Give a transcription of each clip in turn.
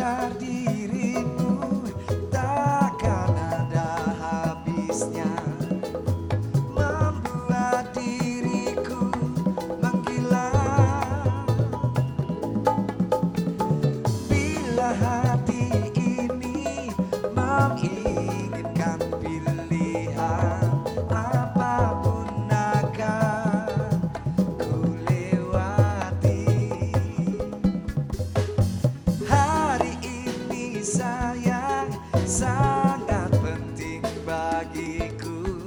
mengejar dirimu takkan ada habisnya. Membuat diriku menggila bila hati ini menginginkan pilihan sayang sangat penting bagiku.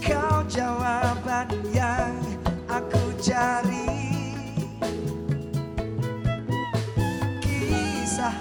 Kau jawaban yang aku cari. Kisah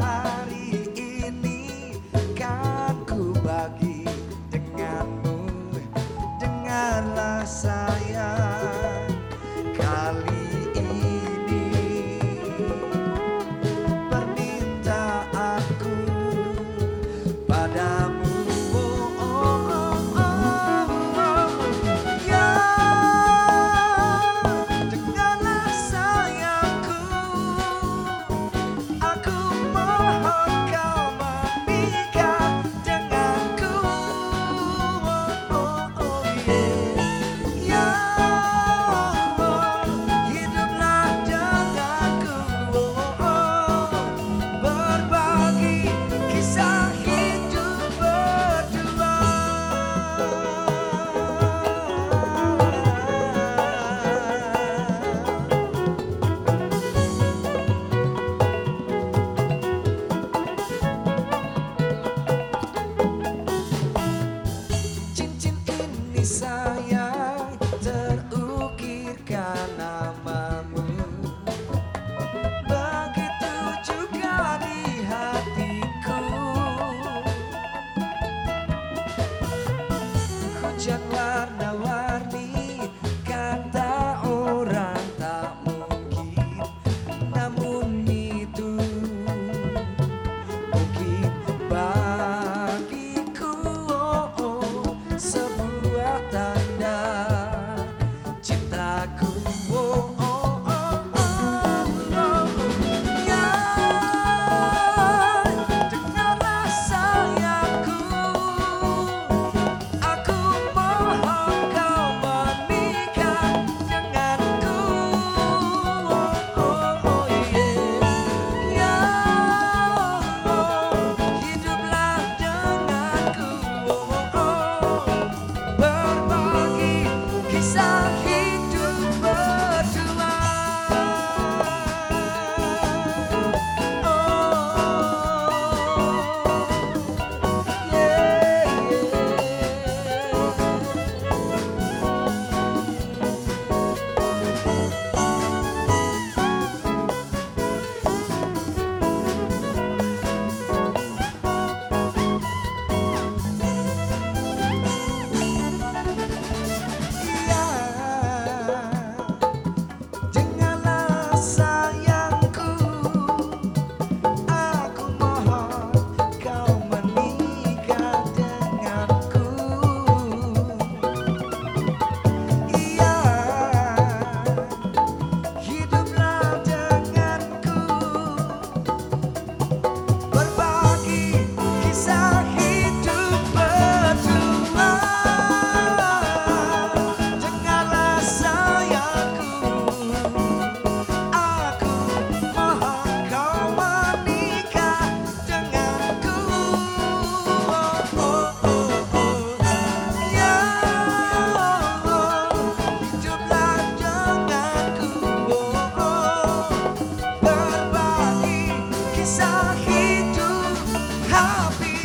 hujan warna-warni Kata orang tak mungkin Namun itu mungkin bagiku. Oh, oh, Sebuah tanda cintaku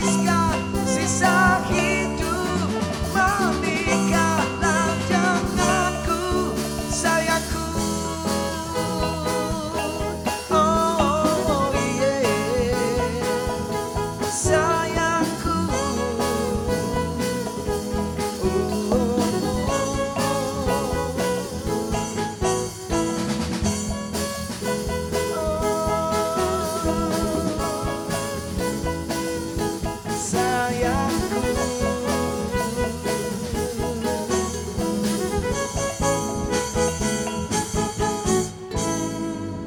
sky. yeah.